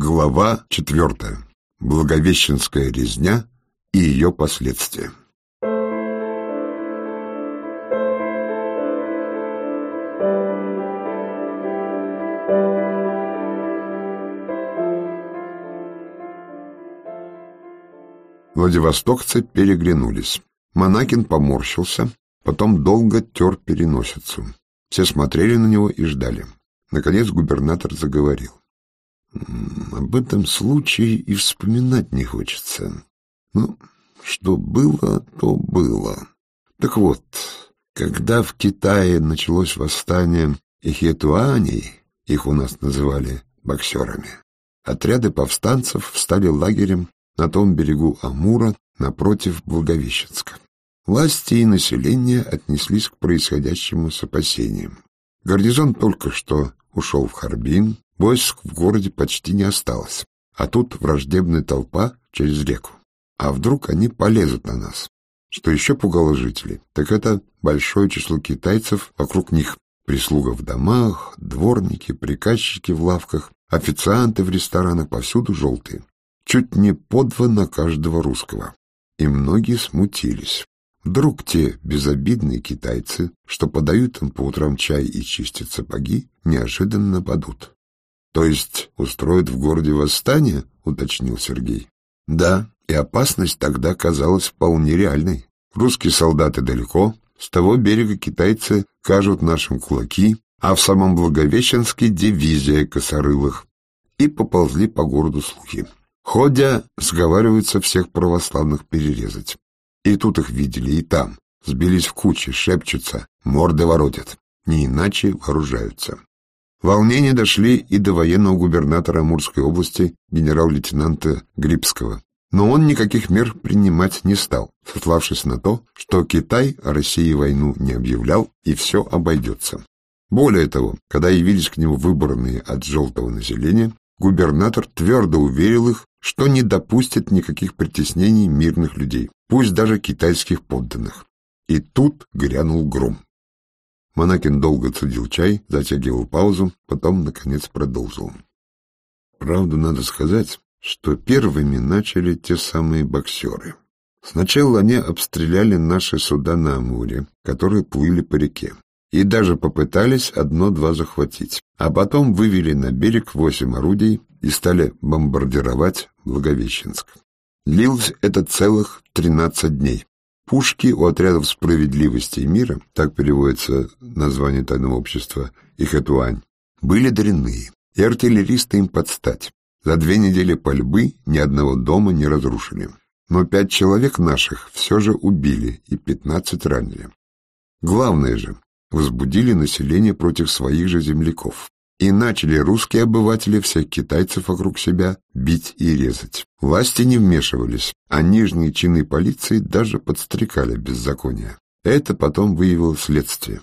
Глава четвертая. Благовещенская резня и ее последствия. Владивостокцы переглянулись. Монакин поморщился, потом долго тер переносицу. Все смотрели на него и ждали. Наконец губернатор заговорил. Об этом случае и вспоминать не хочется. Ну, что было, то было. Так вот, когда в Китае началось восстание ихетуаней, их у нас называли боксерами, отряды повстанцев встали лагерем на том берегу Амура напротив Благовещенска. Власти и население отнеслись к происходящему с опасением. Гарнизон только что ушел в Харбин, войск в городе почти не осталось, а тут враждебная толпа через реку. А вдруг они полезут на нас? Что еще пугало жителей, так это большое число китайцев вокруг них. Прислуга в домах, дворники, приказчики в лавках, официанты в ресторанах, повсюду желтые. Чуть не по два на каждого русского. И многие смутились. Вдруг те безобидные китайцы, что подают им по утрам чай и чистят сапоги, неожиданно нападут. — То есть устроят в городе восстание? — уточнил Сергей. — Да, и опасность тогда казалась вполне реальной. Русские солдаты далеко, с того берега китайцы кажут нашим кулаки, а в самом Благовещенске дивизия косорылых. И поползли по городу слухи. Ходя, сговариваются всех православных перерезать. И тут их видели, и там. Сбились в кучи, шепчутся, морды воротят. Не иначе вооружаются. Волнения дошли и до военного губернатора Амурской области генерал-лейтенанта Грибского. Но он никаких мер принимать не стал, сославшись на то, что Китай России войну не объявлял и все обойдется. Более того, когда явились к нему выборные от желтого населения, губернатор твердо уверил их, что не допустит никаких притеснений мирных людей, пусть даже китайских подданных. И тут грянул гром. Монакин долго цедил чай, затягивал паузу, потом, наконец, продолжил. Правду надо сказать, что первыми начали те самые боксеры. Сначала они обстреляли наши суда на Амуре, которые плыли по реке, и даже попытались одно-два захватить, а потом вывели на берег восемь орудий и стали бомбардировать Благовещенск. Длилось это целых тринадцать дней. Пушки у отрядов справедливости и мира, так переводится название тайного общества Ихэтуань, были дрянные, и артиллеристы им подстать. За две недели пальбы ни одного дома не разрушили. Но пять человек наших все же убили и пятнадцать ранили. Главное же, возбудили население против своих же земляков. И начали русские обыватели всех китайцев вокруг себя бить и резать. Власти не вмешивались, а нижние чины полиции даже подстрекали беззаконие. Это потом выявило следствие.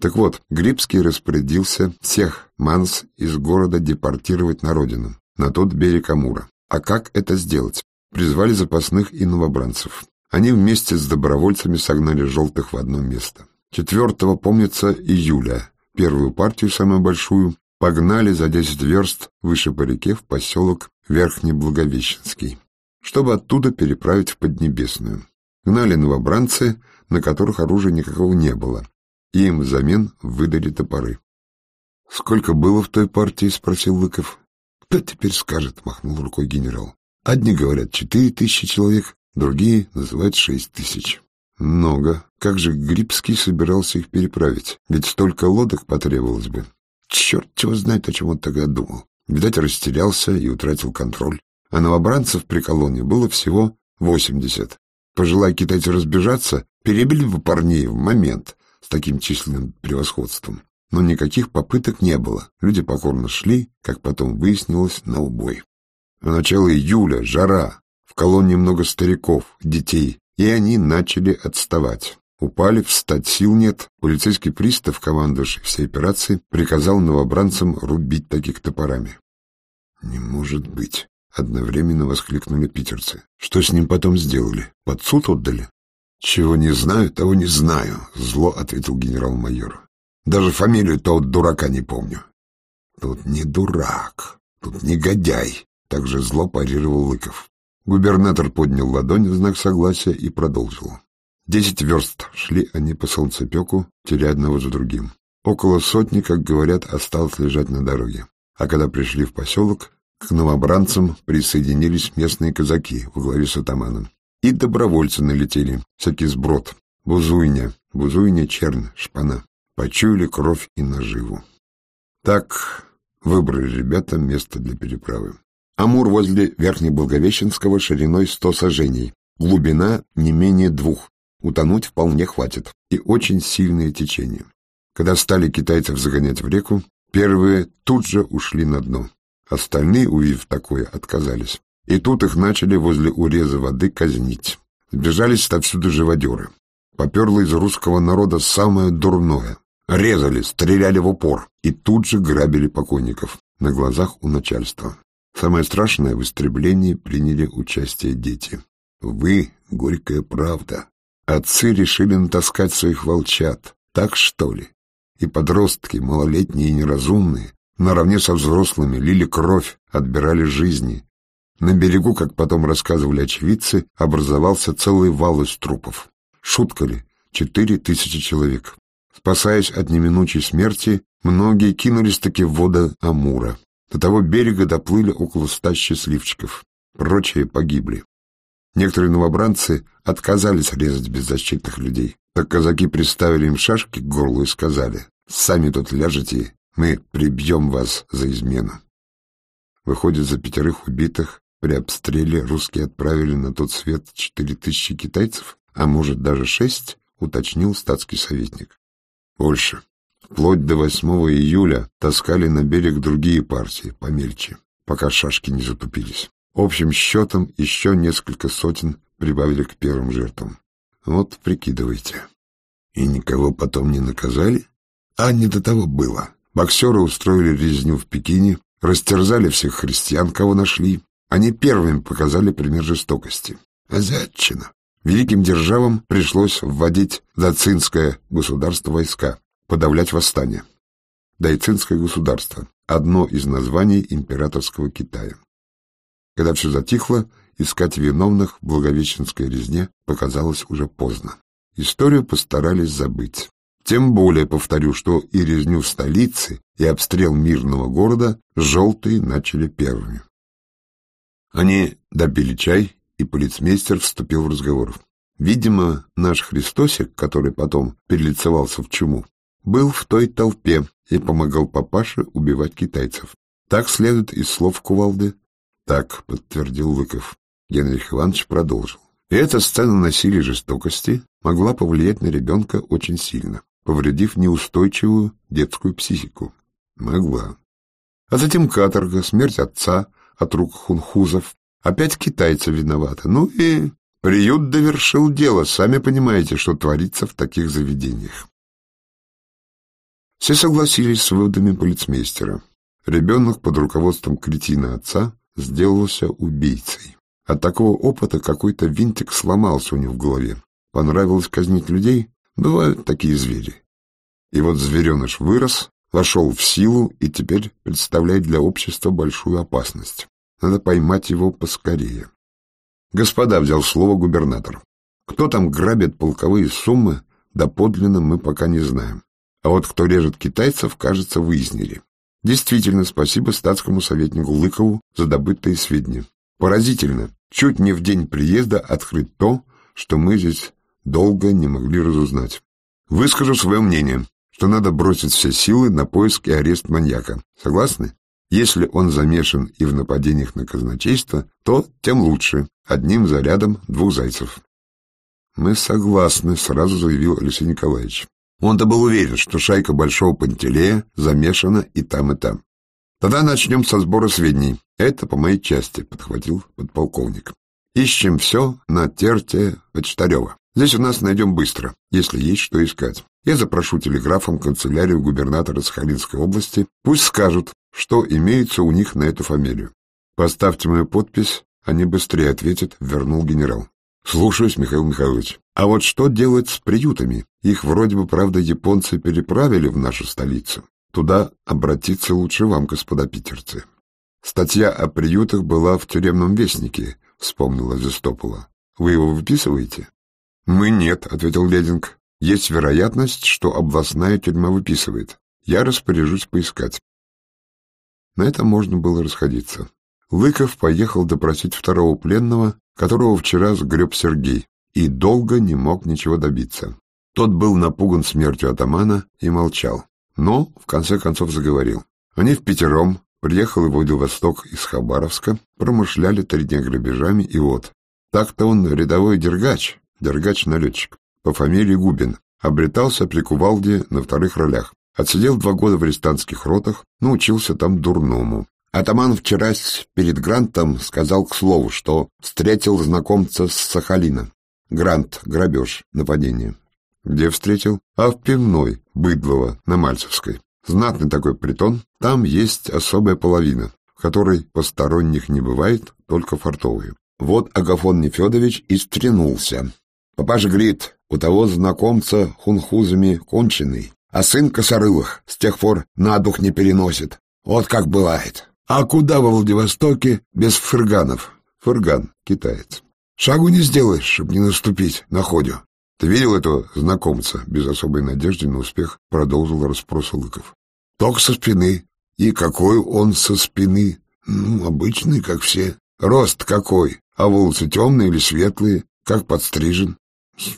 Так вот, Грибский распорядился всех манс из города депортировать на родину, на тот берег Амура. А как это сделать? Призвали запасных и новобранцев. Они вместе с добровольцами согнали желтых в одно место. Четвертого, помнится, июля Первую партию, самую большую, погнали за десять верст выше по реке в поселок Верхний Благовещенский, чтобы оттуда переправить в Поднебесную. Гнали новобранцы, на которых оружия никакого не было, и им взамен выдали топоры. — Сколько было в той партии? — спросил Лыков. — Кто теперь скажет? — махнул рукой генерал. — Одни говорят четыре тысячи человек, другие называют шесть тысяч. Много. Как же Грибский собирался их переправить? Ведь столько лодок потребовалось бы. Черт чего знает, о чем он тогда думал. Видать, растерялся и утратил контроль. А новобранцев при колонне было всего восемьдесят. Пожелая китайцы разбежаться, перебили бы парней в момент с таким численным превосходством. Но никаких попыток не было. Люди покорно шли, как потом выяснилось, на убой. А начало июля, жара, в колонне много стариков, детей, и они начали отставать. Упали, встать сил нет. Полицейский пристав, командующий всей операции, приказал новобранцам рубить таких топорами. «Не может быть!» — одновременно воскликнули питерцы. «Что с ним потом сделали? Под суд отдали?» «Чего не знаю, того не знаю», — зло ответил генерал-майор. «Даже фамилию того дурака не помню». «Тут не дурак. тут негодяй!» — также зло парировал Лыков. Губернатор поднял ладонь в знак согласия и продолжил. Десять верст шли они по солнцепеку, теряя одного за другим. Около сотни, как говорят, осталось лежать на дороге. А когда пришли в поселок, к новобранцам присоединились местные казаки во главе с атаманом. И добровольцы налетели, всякий сброд, бузуйня, бузуйня, чернь, шпана. Почуяли кровь и наживу. Так выбрали ребята место для переправы. Амур возле Верхнеблаговещенского шириной сто сажений, глубина не менее двух, утонуть вполне хватит, и очень сильное течение. Когда стали китайцев загонять в реку, первые тут же ушли на дно. Остальные, увидев такое, отказались. И тут их начали возле уреза воды казнить. Сбежались отовсюду живодеры. Поперло из русского народа самое дурное. Резали, стреляли в упор и тут же грабили покойников на глазах у начальства. Самое страшное в истреблении приняли участие дети. Вы — горькая правда. Отцы решили натаскать своих волчат. Так что ли? И подростки, малолетние и неразумные, наравне со взрослыми, лили кровь, отбирали жизни. На берегу, как потом рассказывали очевидцы, образовался целый вал из трупов. Шутка ли? Четыре тысячи человек. Спасаясь от неминучей смерти, многие кинулись-таки в воды Амура. До того берега доплыли около ста счастливчиков. Прочие погибли. Некоторые новобранцы отказались резать беззащитных людей. Так казаки приставили им шашки к горлу и сказали, «Сами тут ляжете, мы прибьем вас за измену». Выходит, за пятерых убитых при обстреле русские отправили на тот свет четыре тысячи китайцев, а может даже шесть, уточнил статский советник. Больше. Вплоть до 8 июля таскали на берег другие партии, помельче, пока шашки не затупились. Общим счетом еще несколько сотен прибавили к первым жертвам. Вот прикидывайте. И никого потом не наказали? А не до того было. Боксеры устроили резню в Пекине, растерзали всех христиан, кого нашли. Они первыми показали пример жестокости. Азиатчина. Великим державам пришлось вводить дацинское государство войска, подавлять восстание. Дайцинское государство – одно из названий императорского Китая. Когда все затихло, Искать виновных в Благовещенской резне показалось уже поздно. Историю постарались забыть. Тем более повторю, что и резню в столице, и обстрел мирного города желтые начали первыми. Они допили чай, и полицмейстер вступил в разговор. Видимо, наш Христосик, который потом перелицевался в чуму, был в той толпе и помогал папаше убивать китайцев. Так следует из слов кувалды. Так, подтвердил Лыков. Генрих Иванович продолжил. Эта сцена насилия и жестокости могла повлиять на ребенка очень сильно, повредив неустойчивую детскую психику. Могла. А затем каторга, смерть отца от рук хунхузов. Опять китайцы виноваты. Ну и приют довершил дело. Сами понимаете, что творится в таких заведениях. Все согласились с выводами полицмейстера. Ребенок под руководством кретина отца сделался убийцей. От такого опыта какой-то винтик сломался у него в голове. Понравилось казнить людей? Бывают такие звери. И вот звереныш вырос, вошел в силу и теперь представляет для общества большую опасность. Надо поймать его поскорее. Господа, взял слово губернатор. Кто там грабит полковые суммы, доподлинно мы пока не знаем. А вот кто режет китайцев, кажется, выяснили. Действительно, спасибо статскому советнику Лыкову за добытые сведения. Поразительно, чуть не в день приезда открыть то, что мы здесь долго не могли разузнать. Выскажу свое мнение, что надо бросить все силы на поиск и арест маньяка. Согласны? Если он замешан и в нападениях на казначейство, то тем лучше. Одним зарядом двух зайцев. Мы согласны, сразу заявил Алексей Николаевич. Он-то был уверен, что шайка Большого Пантелея замешана и там, и там. Тогда начнем со сбора сведений. Это по моей части, подхватил подполковник. Ищем все на терте Почтарева. Здесь у нас найдем быстро, если есть что искать. Я запрошу телеграфом канцелярию губернатора Сахалинской области. Пусть скажут, что имеется у них на эту фамилию. Поставьте мою подпись, они быстрее ответят, вернул генерал. Слушаюсь, Михаил Михайлович. А вот что делать с приютами? Их вроде бы, правда, японцы переправили в нашу столицу. Туда обратиться лучше вам, господа питерцы. Статья о приютах была в тюремном вестнике, вспомнила Зестопола. Вы его выписываете? Мы нет, ответил Лединг. Есть вероятность, что областная тюрьма выписывает. Я распоряжусь поискать. На этом можно было расходиться. Лыков поехал допросить второго пленного, которого вчера сгреб Сергей, и долго не мог ничего добиться. Тот был напуган смертью атамана и молчал, но в конце концов заговорил. Они в пятером, приехал и Владивосток из Хабаровска, промышляли три дня грабежами, и вот. Так-то он рядовой дергач, дергач-налетчик, по фамилии Губин, обретался при кувалде на вторых ролях. Отсидел два года в арестантских ротах, научился там дурному. Атаман вчера перед Грантом сказал к слову, что встретил знакомца с Сахалина. Грант, грабеж, нападение. Где встретил? А в пивной, Быдлова, на Мальцевской. Знатный такой притон, там есть особая половина, в которой посторонних не бывает, только фартовые. Вот Агафон Нефедович и стрянулся. Папаша говорит, у того знакомца хунхузами конченый, а сын косорылых с тех пор на дух не переносит. Вот как бывает. А куда во Владивостоке без фырганов? Фырган, китаец. Шагу не сделаешь, чтобы не наступить на ходю. Ты видел этого знакомца? Без особой надежды на успех продолжил расспрос Лыков. Только со спины. И какой он со спины? Ну, обычный, как все. Рост какой? А волосы темные или светлые? Как подстрижен?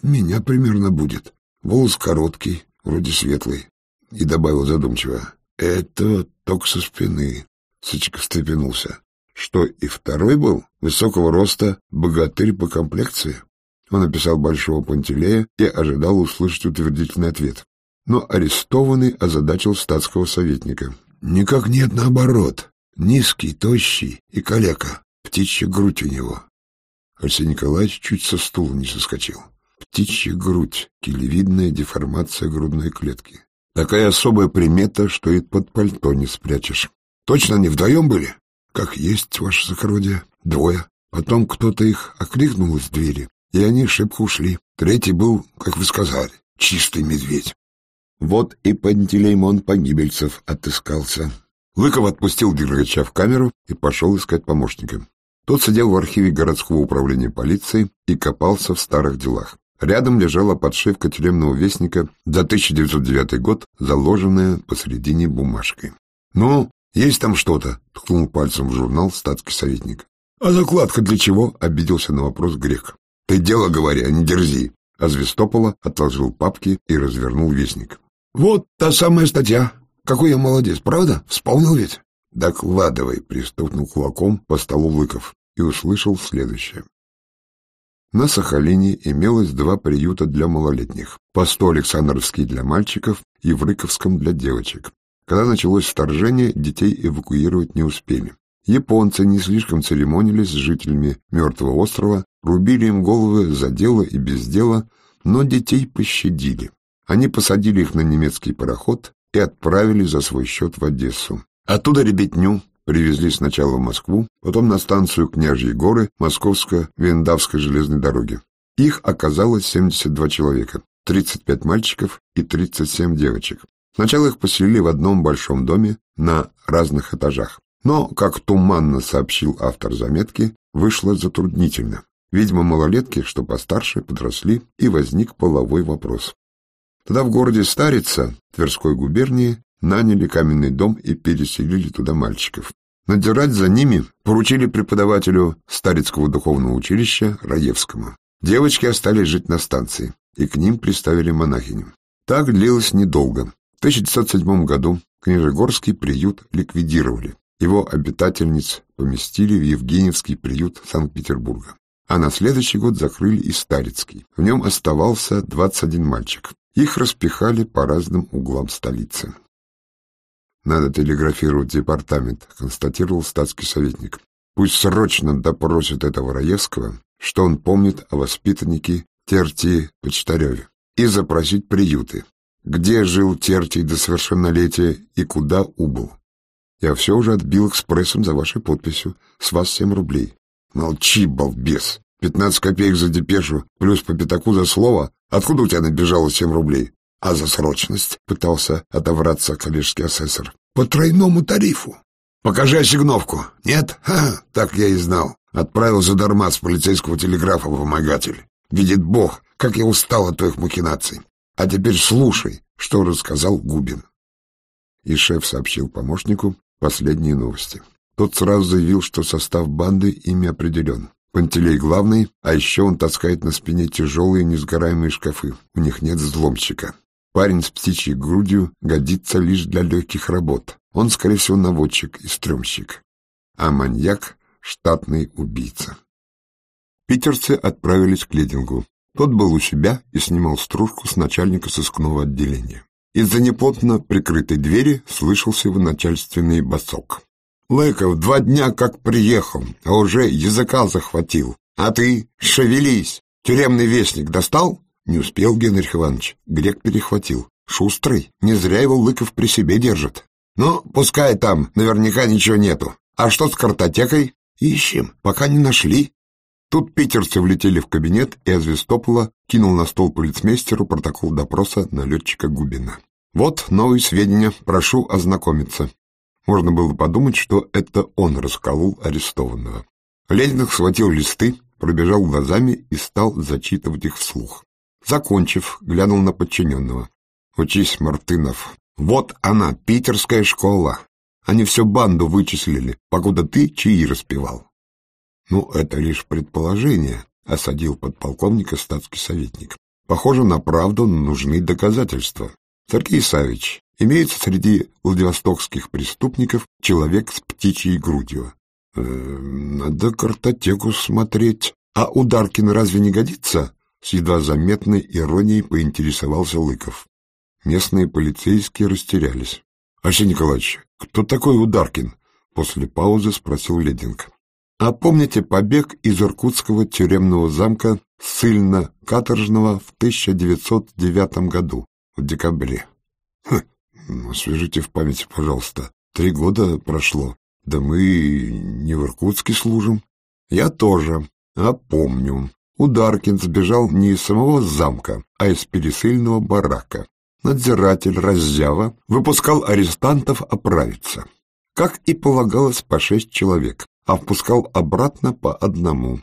Меня примерно будет. Волос короткий, вроде светлый. И добавил задумчиво. Это только со спины. Сычка встрепенулся. Что, и второй был? Высокого роста, богатырь по комплекции? Он описал Большого Пантелея и ожидал услышать утвердительный ответ. Но арестованный озадачил статского советника. «Никак нет, наоборот. Низкий, тощий и калека. Птичья грудь у него». Арсений Николаевич чуть со стула не соскочил. Птичья грудь, килевидная деформация грудной клетки. Такая особая примета, что и под пальто не спрячешь. Точно они вдвоем были? Как есть, ваше сокровие. Двое. Потом кто-то их окликнул из двери, и они шибко ушли. Третий был, как вы сказали, чистый медведь. Вот и Пантелеймон Погибельцев отыскался. Лыков отпустил Дергача в камеру и пошел искать помощника. Тот сидел в архиве городского управления полиции и копался в старых делах. Рядом лежала подшивка тюремного вестника за 1909 год, заложенная посредине бумажкой. «Ну, есть там что-то», — ткнул пальцем в журнал статский советник. «А закладка для чего?» — обиделся на вопрос грек. «Ты дело говори, а не дерзи». А Звестопола отложил папки и развернул вестник. «Вот та самая статья. Какой я молодец, правда? Вспомнил ведь?» «Докладывай», — пристукнул кулаком по столу Лыков и услышал следующее. На Сахалине имелось два приюта для малолетних, по Александровский для мальчиков и в Рыковском для девочек. Когда началось вторжение, детей эвакуировать не успели. Японцы не слишком церемонились с жителями мертвого острова, рубили им головы за дело и без дела, но детей пощадили. Они посадили их на немецкий пароход и отправили за свой счет в Одессу. Оттуда ребятню привезли сначала в Москву, потом на станцию Княжьи горы Московско-Вендавской железной дороги. Их оказалось 72 человека, 35 мальчиков и 37 девочек. Сначала их поселили в одном большом доме на разных этажах. Но, как туманно сообщил автор заметки, вышло затруднительно. Видимо, малолетки, что постарше, подросли, и возник половой вопрос. Тогда в городе Старица, Тверской губернии, наняли каменный дом и переселили туда мальчиков. Надирать за ними поручили преподавателю Старицкого духовного училища Раевскому. Девочки остались жить на станции, и к ним приставили монахиню. Так длилось недолго. В 1907 году Книжегорский приют ликвидировали. Его обитательниц поместили в Евгеньевский приют Санкт-Петербурга. А на следующий год закрыли и Старицкий. В нем оставался 21 мальчик. Их распихали по разным углам столицы. «Надо телеграфировать департамент», — констатировал статский советник. «Пусть срочно допросят этого Раевского, что он помнит о воспитаннике Терти Почтареве, и запросить приюты, где жил Тертий до совершеннолетия и куда убыл. Я все уже отбил экспрессом за вашей подписью. С вас семь рублей. Молчи, балбес. Пятнадцать копеек за депешу, плюс по пятаку за слово. Откуда у тебя набежало семь рублей? А за срочность пытался отобраться коллежский асессор. По тройному тарифу. Покажи осигновку. Нет? Ха, так я и знал. Отправил задарма с полицейского телеграфа вымогатель. Видит Бог, как я устал от твоих махинаций. А теперь слушай, что рассказал Губин. И шеф сообщил помощнику последние новости. Тот сразу заявил, что состав банды ими определен. Пантелей главный, а еще он таскает на спине тяжелые несгораемые шкафы. У них нет взломщика. Парень с птичьей грудью годится лишь для легких работ. Он, скорее всего, наводчик и стрёмщик. А маньяк — штатный убийца. Питерцы отправились к Ледингу. Тот был у себя и снимал стружку с начальника сыскного отделения. Из-за неплотно прикрытой двери слышался его начальственный басок. Лыков два дня как приехал, а уже языка захватил. А ты шевелись. Тюремный вестник достал? Не успел Генрих Иванович. Грек перехватил. Шустрый. Не зря его Лыков при себе держит. Ну, пускай там, наверняка ничего нету. А что с картотекой? Ищем, пока не нашли. Тут питерцы влетели в кабинет, и Азвестопола кинул на стол полицмейстеру протокол допроса налетчика Губина. Вот новые сведения, прошу ознакомиться. Можно было подумать, что это он расколол арестованного. Лединов схватил листы, пробежал глазами и стал зачитывать их вслух. Закончив, глянул на подчиненного. «Учись, Мартынов. Вот она, питерская школа. Они всю банду вычислили, покуда ты чаи распевал». «Ну, это лишь предположение», — осадил подполковника статский советник. «Похоже на правду, нужны доказательства. Сергей Савич, Имеется среди владивостокских преступников человек с птичьей грудью. Э, надо картотеку смотреть. А Ударкин разве не годится? С едва заметной иронией поинтересовался Лыков. Местные полицейские растерялись. — Арсений Николаевич, кто такой Ударкин? После паузы спросил Лединг. — А помните побег из Иркутского тюремного замка ссыльно-каторжного в 1909 году, в декабре? Хм, Освежите в памяти, пожалуйста. Три года прошло. Да мы не в Иркутске служим. Я тоже. А помню. Ударкин сбежал не из самого замка, а из пересыльного барака. Надзиратель Раззява выпускал арестантов оправиться. Как и полагалось по шесть человек, а впускал обратно по одному.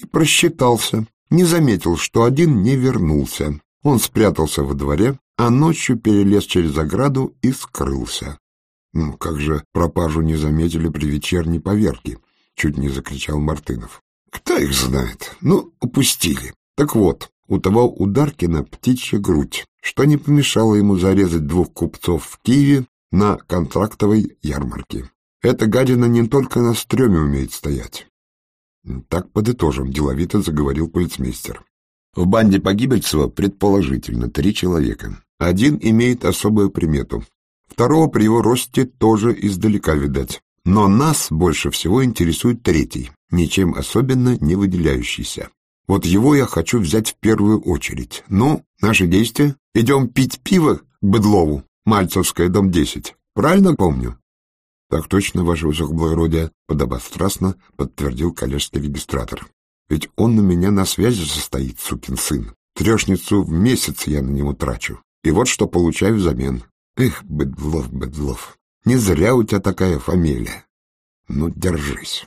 И просчитался, не заметил, что один не вернулся. Он спрятался во дворе, а ночью перелез через ограду и скрылся. «Ну, как же пропажу не заметили при вечерней поверке?» — чуть не закричал Мартынов. «Кто их знает? Ну, упустили. Так вот, у того ударкина птичья грудь, что не помешало ему зарезать двух купцов в Киеве на контрактовой ярмарке. Эта гадина не только на стреме умеет стоять». «Так подытожим», — деловито заговорил полицмейстер. В банде Погибельцева предположительно три человека. Один имеет особую примету. Второго при его росте тоже издалека видать. Но нас больше всего интересует третий, ничем особенно не выделяющийся. Вот его я хочу взять в первую очередь. Ну, наши действия? Идем пить пиво к Быдлову, Мальцевская, дом 10. Правильно помню? Так точно, ваше высокоблагородие, подобострастно подтвердил коллежский регистратор. Ведь он у меня на связи состоит, сукин сын. Трешницу в месяц я на него трачу. И вот что получаю взамен. Эх, Бедлов, Бедлов, не зря у тебя такая фамилия. Ну, держись.